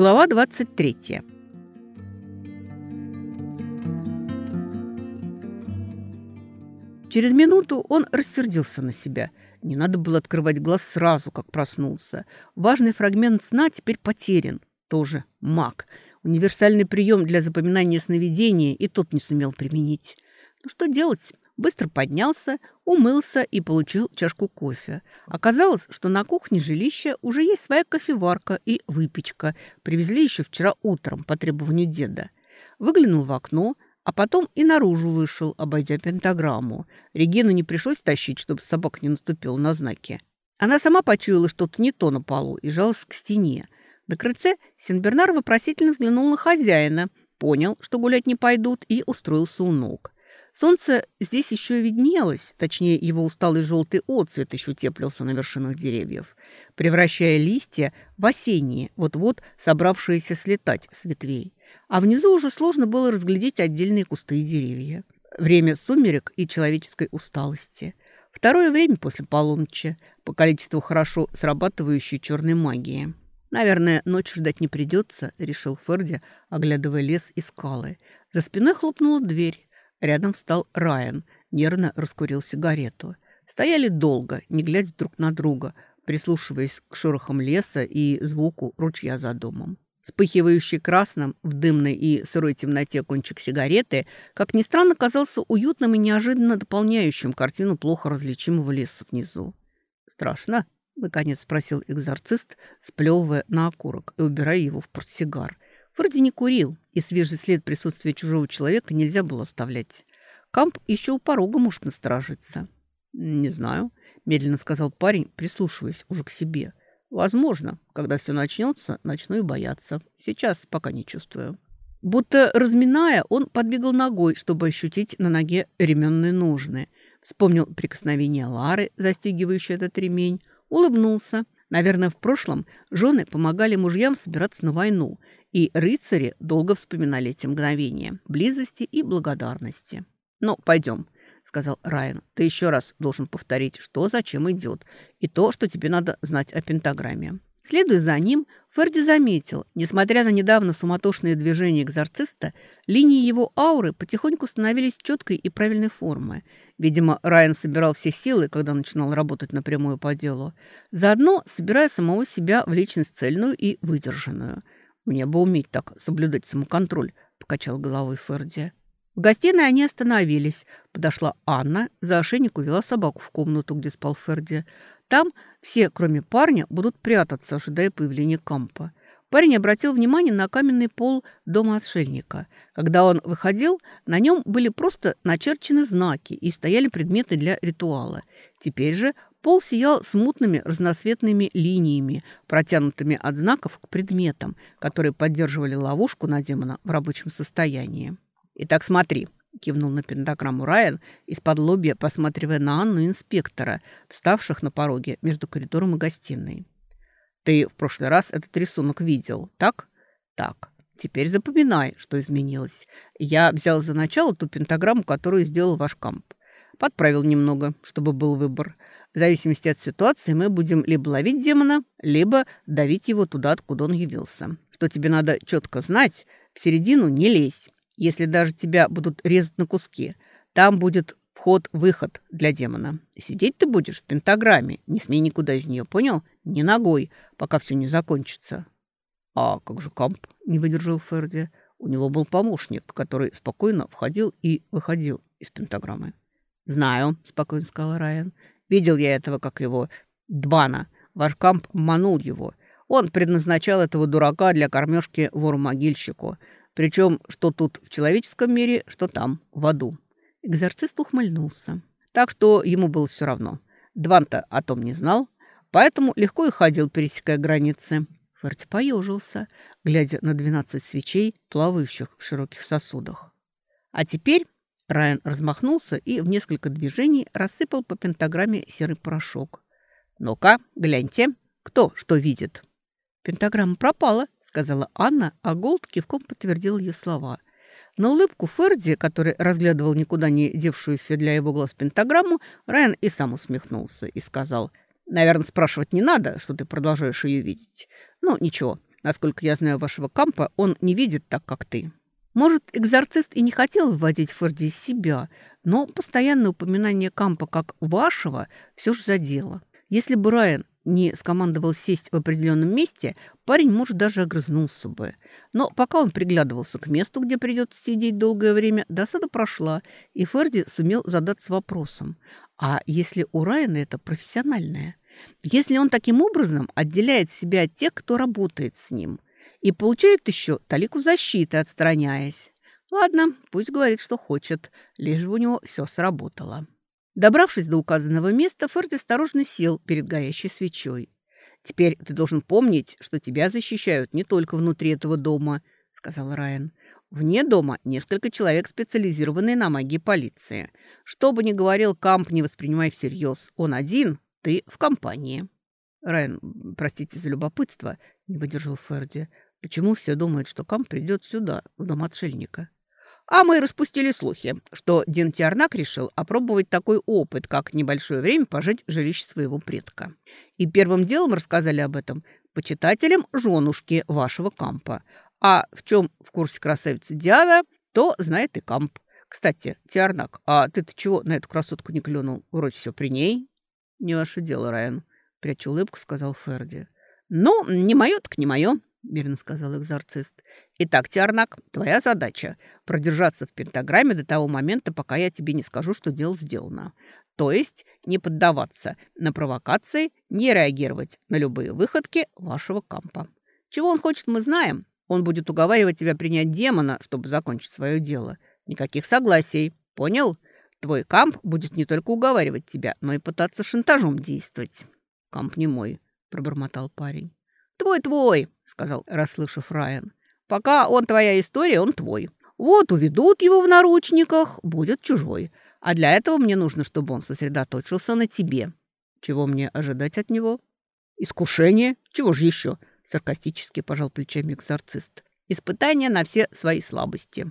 Глава 23. Через минуту он рассердился на себя. Не надо было открывать глаз сразу, как проснулся. Важный фрагмент сна теперь потерян. Тоже маг. Универсальный прием для запоминания сновидения и тот не сумел применить. Ну что делать? Быстро поднялся, умылся и получил чашку кофе. Оказалось, что на кухне жилища уже есть своя кофеварка и выпечка. Привезли еще вчера утром по требованию деда. Выглянул в окно, а потом и наружу вышел, обойдя пентаграмму. Регину не пришлось тащить, чтобы собака не наступила на знаки. Она сама почуяла что-то не то на полу и жалась к стене. На крыльце Сенбернар вопросительно взглянул на хозяина, понял, что гулять не пойдут, и устроился у ног. Солнце здесь еще виднелось, точнее, его усталый желтый отцвет еще теплился на вершинах деревьев, превращая листья в осенние, вот-вот собравшиеся слетать с ветвей. А внизу уже сложно было разглядеть отдельные кусты и деревья. Время сумерек и человеческой усталости. Второе время после полуночи, по количеству хорошо срабатывающей черной магии. «Наверное, ночь ждать не придется», — решил Ферди, оглядывая лес и скалы. За спиной хлопнула дверь. Рядом встал Райан, нервно раскурил сигарету. Стояли долго, не глядя друг на друга, прислушиваясь к шорохам леса и звуку ручья за домом. Вспыхивающий красным в дымной и сырой темноте кончик сигареты, как ни странно, казался уютным и неожиданно дополняющим картину плохо различимого леса внизу. «Страшно?» — наконец спросил экзорцист, сплевывая на окурок и убирая его в портсигар. Вроде не курил, и свежий след присутствия чужого человека нельзя было оставлять. Камп еще у порога может насторожиться. «Не знаю», — медленно сказал парень, прислушиваясь уже к себе. «Возможно, когда все начнется, начну и бояться. Сейчас пока не чувствую». Будто разминая, он подбегал ногой, чтобы ощутить на ноге ременные ножны. Вспомнил прикосновение Лары, застегивающей этот ремень, улыбнулся. Наверное, в прошлом жены помогали мужьям собираться на войну — и рыцари долго вспоминали эти мгновения близости и благодарности. «Ну, пойдем», — сказал Райан. «Ты еще раз должен повторить, что зачем идет, и то, что тебе надо знать о пентаграмме». Следуя за ним, Ферди заметил, несмотря на недавно суматошные движения экзорциста, линии его ауры потихоньку становились четкой и правильной формы. Видимо, Райан собирал все силы, когда начинал работать напрямую по делу, заодно собирая самого себя в личность цельную и выдержанную – «Мне бы уметь так соблюдать самоконтроль», — покачал головой Ферди. В гостиной они остановились. Подошла Анна, за ошейник увела собаку в комнату, где спал Ферди. Там все, кроме парня, будут прятаться, ожидая появления Кампа. Парень обратил внимание на каменный пол дома отшельника. Когда он выходил, на нем были просто начерчены знаки и стояли предметы для ритуала. Теперь же Пол сиял смутными разноцветными линиями, протянутыми от знаков к предметам, которые поддерживали ловушку на демона в рабочем состоянии. «Итак, смотри», — кивнул на пентаграмму Райан, из-под лобья посматривая на Анну инспектора, вставших на пороге между коридором и гостиной. «Ты в прошлый раз этот рисунок видел, так?» «Так. Теперь запоминай, что изменилось. Я взял за начало ту пентаграмму, которую сделал ваш камп. Подправил немного, чтобы был выбор. В зависимости от ситуации мы будем либо ловить демона, либо давить его туда, откуда он явился. Что тебе надо четко знать, в середину не лезь. Если даже тебя будут резать на куски, там будет вход-выход для демона. Сидеть ты будешь в пентаграмме, не смей никуда из нее, понял? Ни ногой, пока все не закончится. А как же Камп, не выдержал Ферди. У него был помощник, который спокойно входил и выходил из пентаграммы. «Знаю», — спокойно сказал Райан. Видел я этого, как его, Двана. Ваш камп манул его. Он предназначал этого дурака для кормежки вору-могильщику. Причем что тут в человеческом мире, что там, в аду. Экзорцист ухмыльнулся. Так что ему было все равно. Дван-то о том не знал, поэтому легко и ходил, пересекая границы. Ферти поежился, глядя на двенадцать свечей, плавающих в широких сосудах. А теперь Райан размахнулся и в несколько движений рассыпал по пентаграмме серый порошок. «Ну-ка, гляньте, кто что видит?» «Пентаграмма пропала», — сказала Анна, а Голд кивком подтвердил ее слова. На улыбку Ферди, который разглядывал никуда не девшуюся для его глаз пентаграмму, Райан и сам усмехнулся и сказал, «Наверное, спрашивать не надо, что ты продолжаешь ее видеть. Ну, ничего, Насколько я знаю вашего кампа, он не видит так, как ты». Может, экзорцист и не хотел выводить Ферди из себя, но постоянное упоминание кампа как «вашего» все же задело. Если бы Райан не скомандовал сесть в определенном месте, парень, может, даже огрызнулся бы. Но пока он приглядывался к месту, где придется сидеть долгое время, досада прошла, и Ферди сумел задаться вопросом. А если у Райана это профессиональное? Если он таким образом отделяет себя от тех, кто работает с ним, и получает еще талику защиты, отстраняясь. Ладно, пусть говорит, что хочет, лишь бы у него все сработало. Добравшись до указанного места, Ферди осторожно сел перед горящей свечой. «Теперь ты должен помнить, что тебя защищают не только внутри этого дома», — сказал Райан. «Вне дома несколько человек, специализированные на магии полиции. Что бы ни говорил Камп, не воспринимай всерьез. Он один, ты в компании». «Райан, простите за любопытство», — не выдержал Ферди. «Почему все думают, что Камп придет сюда, в дом отшельника?» А мы распустили слухи, что Дин Тиарнак решил опробовать такой опыт, как небольшое время пожить в жилище своего предка. И первым делом рассказали об этом почитателям женушки вашего кампа. А в чем в курсе красавицы Диана, то знает и камп. Кстати, Тиарнак, а ты-то чего на эту красотку не клюнул? Вроде все при ней. Не ваше дело, Райан, пряча улыбку, сказал Ферди. Ну, не мое, так не мое. — мирно сказал экзорцист. «Итак, Тиарнак, твоя задача — продержаться в пентаграмме до того момента, пока я тебе не скажу, что дело сделано. То есть не поддаваться на провокации, не реагировать на любые выходки вашего кампа. Чего он хочет, мы знаем. Он будет уговаривать тебя принять демона, чтобы закончить свое дело. Никаких согласий. Понял? Твой камп будет не только уговаривать тебя, но и пытаться шантажом действовать». «Камп не мой», — пробормотал парень. «Твой-твой», — сказал, расслышав Райан. «Пока он твоя история, он твой. Вот уведут его в наручниках, будет чужой. А для этого мне нужно, чтобы он сосредоточился на тебе. Чего мне ожидать от него? Искушение? Чего же еще?» Саркастически пожал плечами экзорцист. «Испытание на все свои слабости».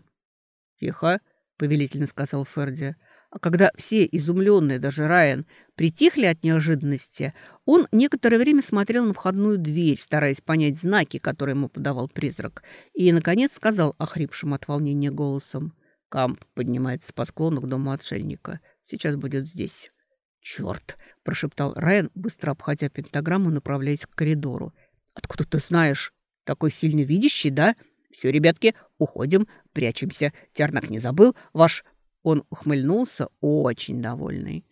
«Тихо», — повелительно сказал Ферди. А когда все, изумленные, даже Райан, притихли от неожиданности, он некоторое время смотрел на входную дверь, стараясь понять знаки, которые ему подавал призрак, и, наконец, сказал охрипшим от волнения голосом. «Камп поднимается по склону к дому отшельника. Сейчас будет здесь». «Черт!» – прошептал Райан, быстро обходя пентаграмму, направляясь к коридору. «Откуда ты знаешь? Такой сильно видящий, да? Все, ребятки, уходим, прячемся. Тернак не забыл. Ваш он ухмыльнулся, очень довольный.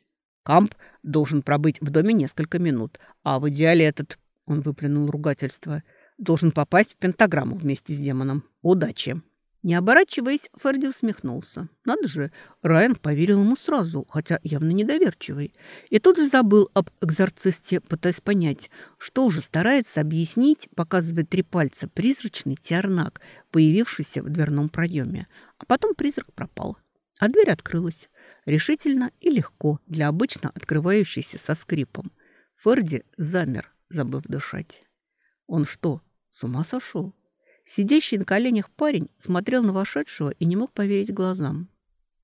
Камп должен пробыть в доме несколько минут, а в идеале этот, он выплюнул ругательство, должен попасть в пентаграмму вместе с демоном. Удачи! Не оборачиваясь, Ферди усмехнулся. Надо же, Райан поверил ему сразу, хотя явно недоверчивый. И тут же забыл об экзорцисте, пытаясь понять, что уже старается объяснить, показывая три пальца, призрачный тиарнак, появившийся в дверном проеме. А потом призрак пропал. А дверь открылась. Решительно и легко для обычно открывающейся со скрипом. Ферди замер, забыв дышать. Он что, с ума сошел? Сидящий на коленях парень смотрел на вошедшего и не мог поверить глазам.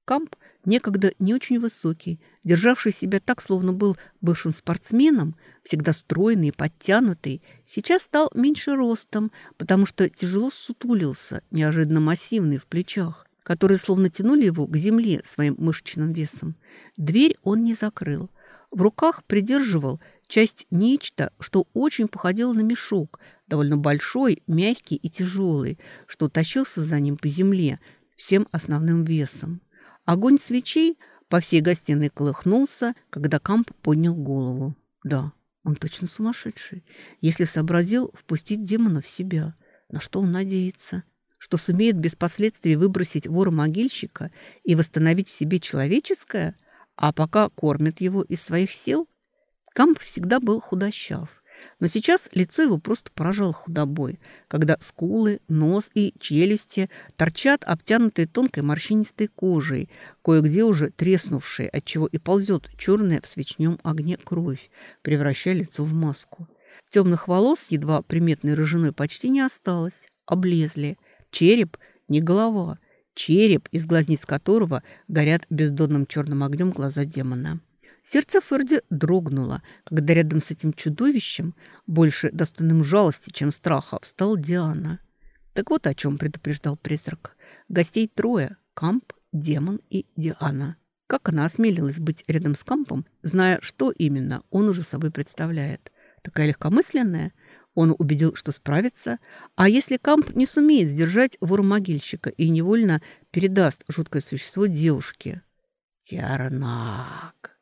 Камп, некогда не очень высокий, державший себя так, словно был бывшим спортсменом, всегда стройный и подтянутый, сейчас стал меньше ростом, потому что тяжело сутулился, неожиданно массивный в плечах которые словно тянули его к земле своим мышечным весом. Дверь он не закрыл. В руках придерживал часть нечто, что очень походило на мешок, довольно большой, мягкий и тяжелый, что тащился за ним по земле всем основным весом. Огонь свечей по всей гостиной колыхнулся, когда Камп поднял голову. Да, он точно сумасшедший, если сообразил впустить демона в себя. На что он надеется? Что сумеет без последствий выбросить вора-могильщика и восстановить в себе человеческое, а пока кормит его из своих сил? Камп всегда был худощав. Но сейчас лицо его просто поражало худобой, когда скулы, нос и челюсти торчат обтянутые тонкой морщинистой кожей, кое-где уже треснувшие, отчего и ползет черная в свечнем огне кровь, превращая лицо в маску. Темных волос, едва приметной рыжиной, почти не осталось, облезли – Череп не голова, череп, из глазниц которого горят бездонным черным огнем глаза демона. Сердце Ферди дрогнуло, когда рядом с этим чудовищем, больше достойным жалости, чем страха, встал Диана. Так вот о чем предупреждал призрак. Гостей трое – Камп, Демон и Диана. Как она осмелилась быть рядом с Кампом, зная, что именно он уже собой представляет. Такая легкомысленная – он убедил, что справится, а если Камп не сумеет сдержать вора-могильщика и невольно передаст жуткое существо девушке? Тиарнак.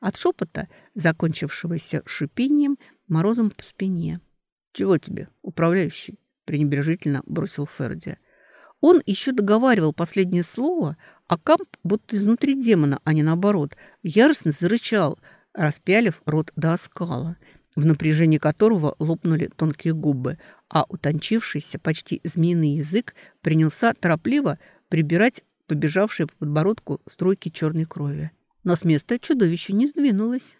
От шепота, закончившегося шипением, морозом по спине. «Чего тебе, управляющий?» – пренебрежительно бросил Ферди. Он еще договаривал последнее слово, а Камп, будто изнутри демона, а не наоборот, яростно зарычал, распялив рот до оскала – в напряжении которого лопнули тонкие губы, а утончившийся, почти змеиный язык принялся торопливо прибирать побежавшие по подбородку струйки черной крови. Но с места чудовище не сдвинулось.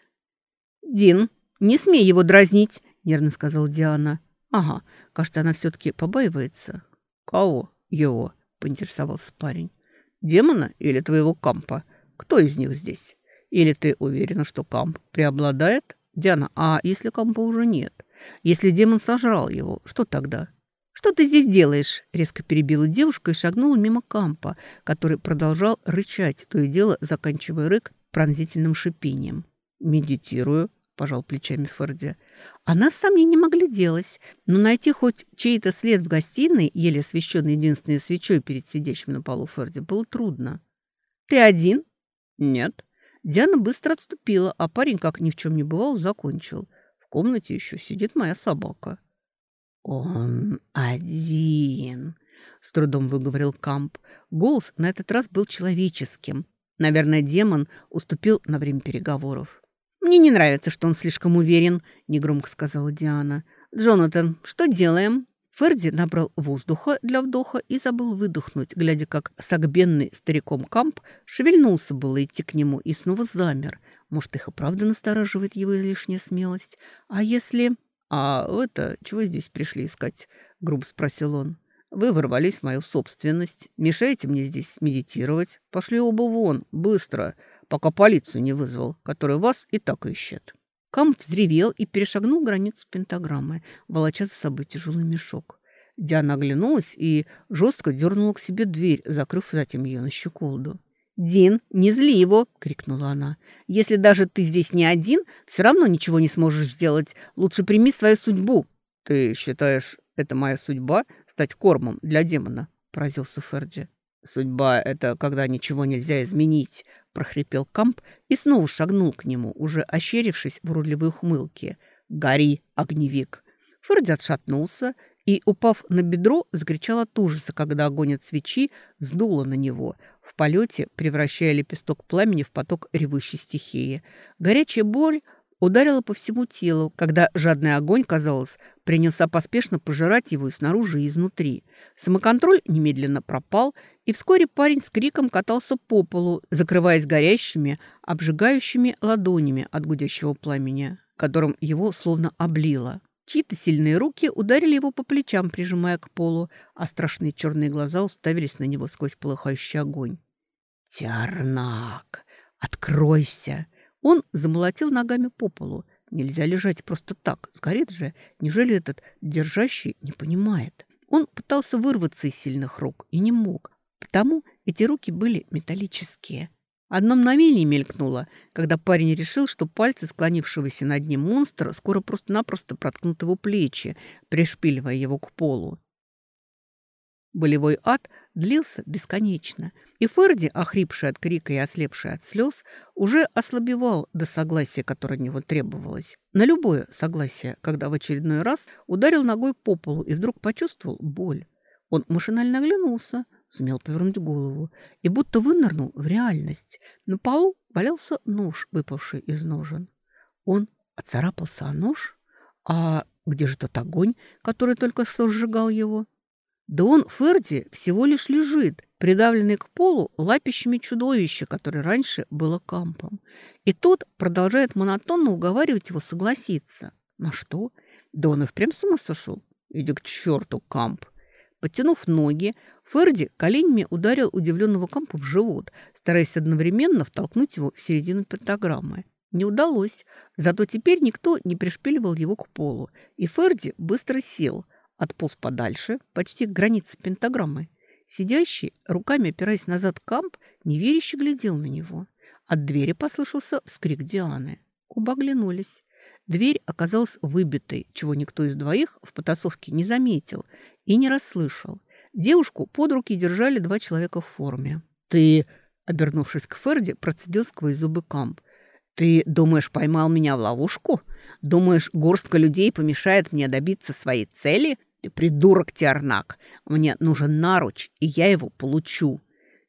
«Дин, не смей его дразнить!» – нервно сказала Диана. «Ага, кажется, она все-таки побаивается». «Кого? Его?» – поинтересовался парень. «Демона или твоего кампа? Кто из них здесь? Или ты уверена, что камп преобладает?» «Диана, а если компа уже нет? Если демон сожрал его, что тогда?» «Что ты здесь делаешь?» – резко перебила девушка и шагнула мимо кампа, который продолжал рычать, то и дело заканчивая рык пронзительным шипением. «Медитирую», – пожал плечами Ферди. Она с сомнением огляделась, но найти хоть чей-то след в гостиной, еле освещенный единственной свечой перед сидящим на полу Ферди, было трудно. «Ты один?» «Нет». Диана быстро отступила, а парень, как ни в чем не бывало, закончил. В комнате еще сидит моя собака. «Он один», — с трудом выговорил Камп. Голос на этот раз был человеческим. Наверное, демон уступил на время переговоров. «Мне не нравится, что он слишком уверен», — негромко сказала Диана. «Джонатан, что делаем?» Ферди набрал воздуха для вдоха и забыл выдохнуть, глядя, как согбенный стариком Камп шевельнулся было идти к нему и снова замер. Может, их и правда настораживает его излишняя смелость. А если... «А это чего здесь пришли искать?» — грубо спросил он. «Вы ворвались в мою собственность. Мешаете мне здесь медитировать. Пошли оба вон, быстро, пока полицию не вызвал, который вас и так ищет». Камп взревел и перешагнул границу пентаграммы, волоча за собой тяжелый мешок. Диана оглянулась и жестко дернула к себе дверь, закрыв затем ее на щеколду. «Дин, не зли его!» — крикнула она. «Если даже ты здесь не один, все равно ничего не сможешь сделать. Лучше прими свою судьбу». «Ты считаешь, это моя судьба — стать кормом для демона?» — поразился Ферди. «Судьба — это когда ничего нельзя изменить», прохрипел Камп и снова шагнул к нему, уже ощерившись в уродливой ухмылке. «Гори, огневик!» Ферди отшатнулся и, упав на бедро, закричал от ужаса, когда огонь от свечи сдуло на него, в полете превращая лепесток пламени в поток ревущей стихии. Горячая боль ударила по всему телу, когда жадный огонь, казалось, принялся поспешно пожирать его и снаружи, и изнутри. Самоконтроль немедленно пропал, и вскоре парень с криком катался по полу, закрываясь горящими, обжигающими ладонями от гудящего пламени, которым его словно облило. Чьи-то сильные руки ударили его по плечам, прижимая к полу, а страшные черные глаза уставились на него сквозь полыхающий огонь. «Тярнак, откройся!» Он замолотил ногами по полу. Нельзя лежать просто так. Сгорит же. Неужели этот держащий не понимает? Он пытался вырваться из сильных рук и не мог. Потому эти руки были металлические. Одно мгновение мелькнуло, когда парень решил, что пальцы склонившегося над ним монстра скоро просто-напросто проткнут его плечи, пришпиливая его к полу. Болевой ад длился бесконечно, и Ферди, охрипший от крика и ослепший от слез, уже ослабевал до согласия, которое от него требовалось. На любое согласие, когда в очередной раз ударил ногой по полу и вдруг почувствовал боль. Он машинально оглянулся, сумел повернуть голову и будто вынырнул в реальность. На полу валялся нож, выпавший из ножен. Он оцарапался о нож? А где же тот огонь, который только что сжигал его? Да он, Ферди, всего лишь лежит, придавленный к полу лапищами чудовища, которое раньше было кампом. И тот продолжает монотонно уговаривать его согласиться. На что? Да он и впрямь с ума сошел. Иди к черту, камп. Подтянув ноги, Ферди коленями ударил удивленного кампа в живот, стараясь одновременно втолкнуть его в середину пентаграммы. Не удалось, зато теперь никто не пришпиливал его к полу, и Ферди быстро сел, отполз подальше, почти к границе пентаграммы. Сидящий, руками опираясь назад камп, неверяще глядел на него. От двери послышался вскрик Дианы. Оба оглянулись. Дверь оказалась выбитой, чего никто из двоих в потасовке не заметил и не расслышал. Девушку под руки держали два человека в форме. «Ты...» — обернувшись к Ферди, процедил сквозь зубы камп. «Ты думаешь, поймал меня в ловушку? Думаешь, горстка людей помешает мне добиться своей цели? Ты придурок, Тиарнак! Мне нужен наруч, и я его получу!»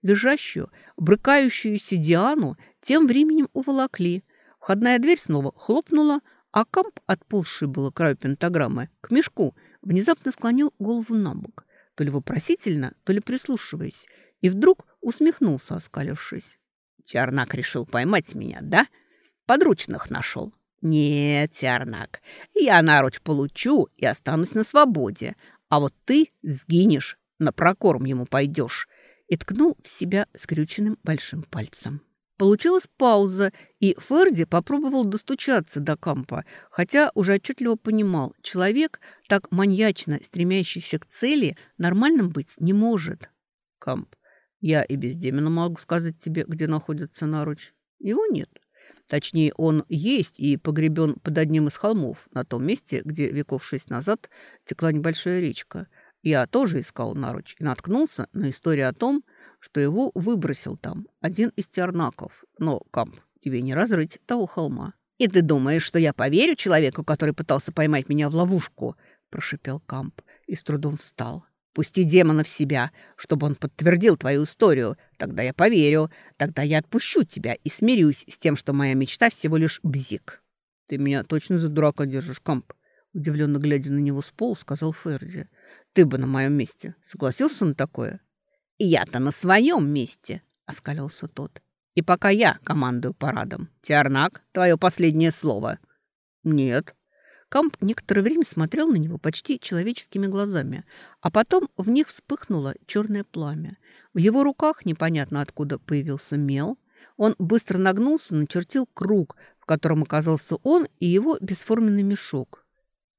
Визжащую, брыкающуюся Диану тем временем уволокли. Входная дверь снова хлопнула, а Камп, отползший было краю пентаграммы, к мешку, внезапно склонил голову на бок, то ли вопросительно, то ли прислушиваясь, и вдруг усмехнулся, оскалившись. «Тиарнак решил поймать меня, да? Подручных нашел. Нет, Тиарнак, я наруч получу и останусь на свободе, а вот ты сгинешь, на прокорм ему пойдешь» и ткнул в себя скрюченным большим пальцем. Получилась пауза, и Ферди попробовал достучаться до Кампа, хотя уже отчетливо понимал, человек, так маньячно стремящийся к цели, нормальным быть не может. «Камп, я и без Демина могу сказать тебе, где находится наруч. Его нет. Точнее, он есть и погребен под одним из холмов, на том месте, где веков шесть назад текла небольшая речка. Я тоже искал наруч и наткнулся на историю о том, что его выбросил там один из тернаков. Но, Камп, тебе не разрыть того холма. «И ты думаешь, что я поверю человеку, который пытался поймать меня в ловушку?» – прошипел Камп и с трудом встал. «Пусти демона в себя, чтобы он подтвердил твою историю. Тогда я поверю. Тогда я отпущу тебя и смирюсь с тем, что моя мечта всего лишь бзик». «Ты меня точно за дурака держишь, Камп?» Удивленно глядя на него с пола, сказал Ферди. «Ты бы на моем месте согласился на такое?» «Я-то на своем месте», — оскалился тот. «И пока я командую парадом. Тиарнак, твое последнее слово». «Нет». Камп некоторое время смотрел на него почти человеческими глазами, а потом в них вспыхнуло черное пламя. В его руках непонятно откуда появился мел. Он быстро нагнулся, начертил круг, в котором оказался он и его бесформенный мешок.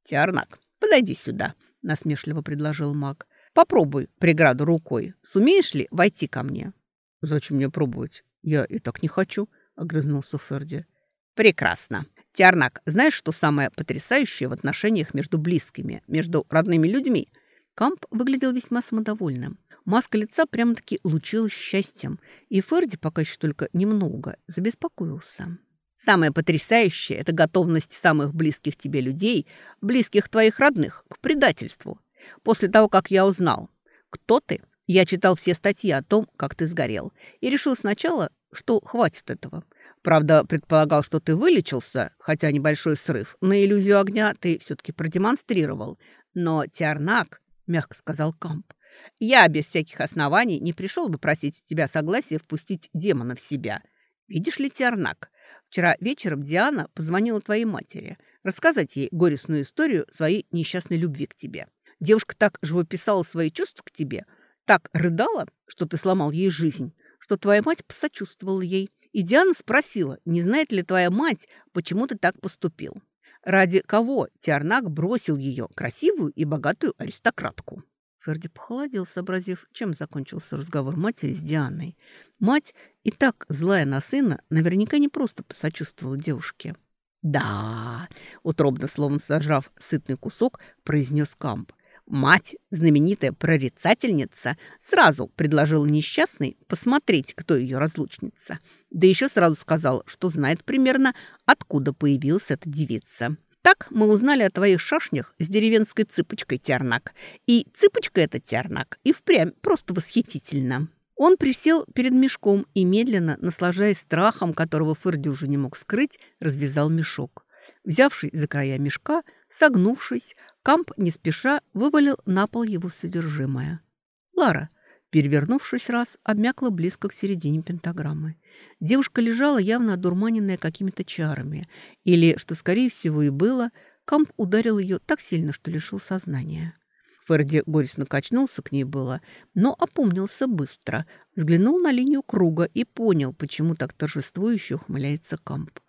«Тиарнак, подойди сюда», — насмешливо предложил маг. Попробуй преграду рукой. Сумеешь ли войти ко мне?» «Зачем мне пробовать? Я и так не хочу», — огрызнулся Ферди. «Прекрасно. Тиарнак, знаешь, что самое потрясающее в отношениях между близкими, между родными людьми?» Камп выглядел весьма самодовольным. Маска лица прямо-таки лучилась счастьем, и Ферди, пока еще только немного, забеспокоился. «Самое потрясающее – это готовность самых близких тебе людей, близких твоих родных, к предательству. После того, как я узнал, кто ты, я читал все статьи о том, как ты сгорел, и решил сначала, что хватит этого. Правда, предполагал, что ты вылечился, хотя небольшой срыв, на иллюзию огня ты все-таки продемонстрировал. Но Тиарнак, мягко сказал Камп, я без всяких оснований не пришел бы просить у тебя согласия впустить демона в себя. Видишь ли, Тиарнак, вчера вечером Диана позвонила твоей матери, рассказать ей горестную историю своей несчастной любви к тебе. Девушка так живописала свои чувства к тебе, так рыдала, что ты сломал ей жизнь, что твоя мать посочувствовала ей. И Диана спросила, не знает ли твоя мать, почему ты так поступил. Ради кого Тиарнак бросил ее, красивую и богатую аристократку? Ферди похолодел, сообразив, чем закончился разговор матери с Дианой. Мать, и так злая на сына, наверняка не просто посочувствовала девушке. «Да», — утробно, словно сожрав сытный кусок, произнес Камп. Мать, знаменитая прорицательница, сразу предложила несчастной посмотреть, кто ее разлучница. Да еще сразу сказал, что знает примерно, откуда появилась эта девица. Так мы узнали о твоих шашнях с деревенской цыпочкой Тиарнак. И цыпочка эта Тиарнак и впрямь просто восхитительно. Он присел перед мешком и медленно, наслаждаясь страхом, которого Ферди уже не мог скрыть, развязал мешок. Взявший за края мешка, согнувшись, Камп не спеша вывалил на пол его содержимое. Лара, перевернувшись раз, обмякла близко к середине пентаграммы. Девушка лежала явно одурманенная какими-то чарами. Или, что скорее всего и было, Камп ударил ее так сильно, что лишил сознания. Ферди горестно качнулся к ней было, но опомнился быстро, взглянул на линию круга и понял, почему так торжествующе ухмыляется Камп.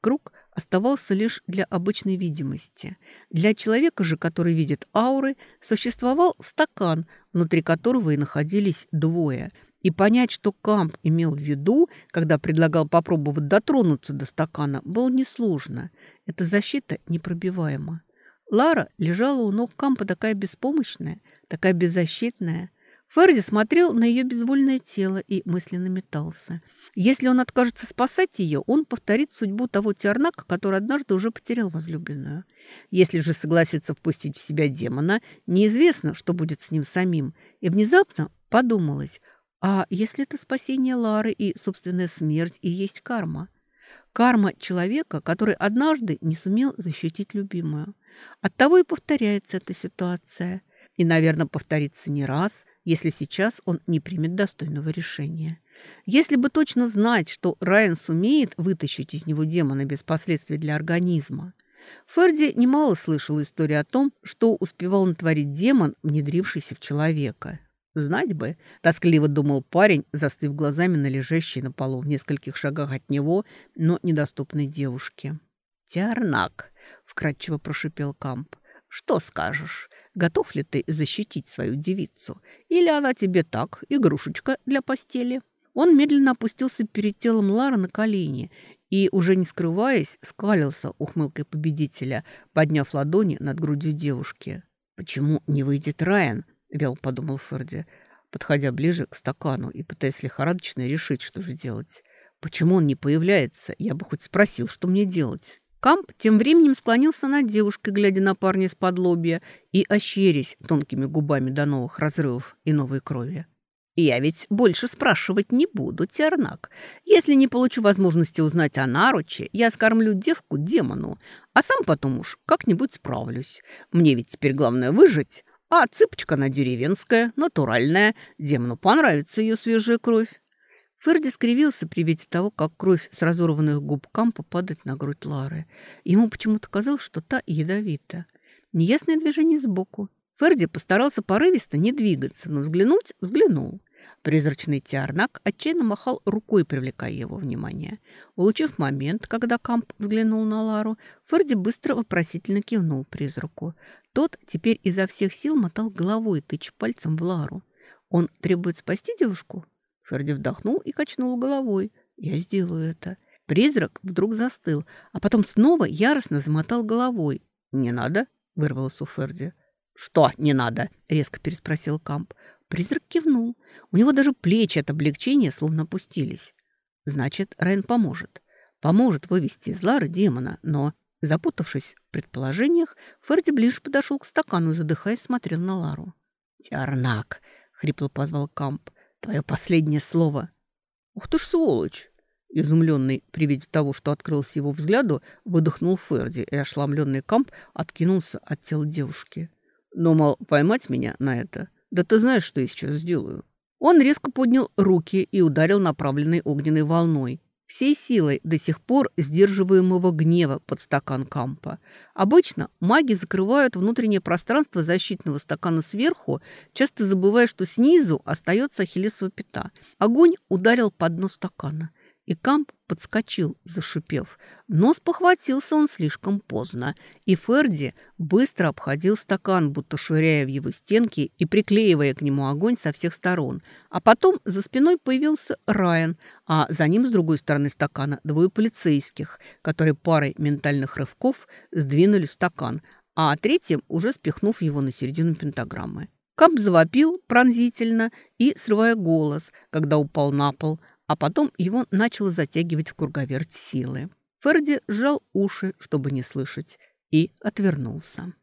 Круг оставался лишь для обычной видимости. Для человека же, который видит ауры, существовал стакан, внутри которого и находились двое. И понять, что Камп имел в виду, когда предлагал попробовать дотронуться до стакана, было несложно. Эта защита непробиваема. Лара лежала у ног Кампа такая беспомощная, такая беззащитная. Ферди смотрел на ее безвольное тело и мысленно метался. Если он откажется спасать ее, он повторит судьбу того Тиарнака, который однажды уже потерял возлюбленную. Если же согласится впустить в себя демона, неизвестно, что будет с ним самим. И внезапно подумалось, а если это спасение Лары и собственная смерть и есть карма? Карма человека, который однажды не сумел защитить любимую. Оттого и повторяется эта ситуация. И, наверное, повторится не раз, если сейчас он не примет достойного решения. Если бы точно знать, что Райан сумеет вытащить из него демона без последствий для организма. Ферди немало слышал истории о том, что успевал натворить демон, внедрившийся в человека. Знать бы, тоскливо думал парень, застыв глазами на лежащей на полу в нескольких шагах от него, но недоступной девушке. «Тиарнак», — вкратчиво прошипел Камп, — «что скажешь? Готов ли ты защитить свою девицу? Или она тебе так, игрушечка для постели?» Он медленно опустился перед телом Лары на колени и, уже не скрываясь, скалился ухмылкой победителя, подняв ладони над грудью девушки. «Почему не выйдет Райан?» – вел подумал Ферди, подходя ближе к стакану и пытаясь лихорадочно решить, что же делать. «Почему он не появляется? Я бы хоть спросил, что мне делать?» Камп тем временем склонился над девушкой, глядя на парня из-под лобья и ощерясь тонкими губами до новых разрывов и новой крови. «Я ведь больше спрашивать не буду, Тернак. Если не получу возможности узнать о наруче, я скормлю девку демону, а сам потом уж как-нибудь справлюсь. Мне ведь теперь главное выжить, а цыпочка она деревенская, натуральная. Демону понравится ее свежая кровь. Ферди скривился при виде того, как кровь с разорванных губ Кампа падает на грудь Лары. Ему почему-то казалось, что та ядовита. Неясное движение сбоку. Ферди постарался порывисто не двигаться, но взглянуть взглянул. Призрачный Тиарнак отчаянно махал рукой, привлекая его внимание. Улучив момент, когда Камп взглянул на Лару, Ферди быстро вопросительно кивнул призраку. Тот теперь изо всех сил мотал головой, тыча пальцем в Лару. Он требует спасти девушку? Ферди вдохнул и качнул головой. «Я сделаю это». Призрак вдруг застыл, а потом снова яростно замотал головой. «Не надо?» — вырвалось у Ферди. «Что не надо?» — резко переспросил Камп. Призрак кивнул. У него даже плечи от облегчения словно опустились. «Значит, Райан поможет. Поможет вывести из Лары демона, но...» Запутавшись в предположениях, Ферди ближе подошел к стакану и, задыхаясь, смотрел на Лару. «Тиарнак!» — хрипло позвал Камп. Твое последнее слово. Ух ты ж сволочь! Изумленный при виде того, что открылся его взгляду, выдохнул Ферди, и ошеломленный Камп откинулся от тела девушки. Думал поймать меня на это? Да ты знаешь, что я сейчас сделаю. Он резко поднял руки и ударил направленной огненной волной всей силой до сих пор сдерживаемого гнева под стакан кампа. Обычно маги закрывают внутреннее пространство защитного стакана сверху, часто забывая, что снизу остается ахиллесова пята. Огонь ударил по дну стакана – и Камп подскочил, зашипев. Но спохватился он слишком поздно, и Ферди быстро обходил стакан, будто швыряя в его стенки и приклеивая к нему огонь со всех сторон. А потом за спиной появился Райан, а за ним с другой стороны стакана двое полицейских, которые парой ментальных рывков сдвинули стакан, а третьим уже спихнув его на середину пентаграммы. Камп завопил пронзительно и, срывая голос, когда упал на пол – а потом его начало затягивать в круговерть силы. Ферди сжал уши, чтобы не слышать, и отвернулся.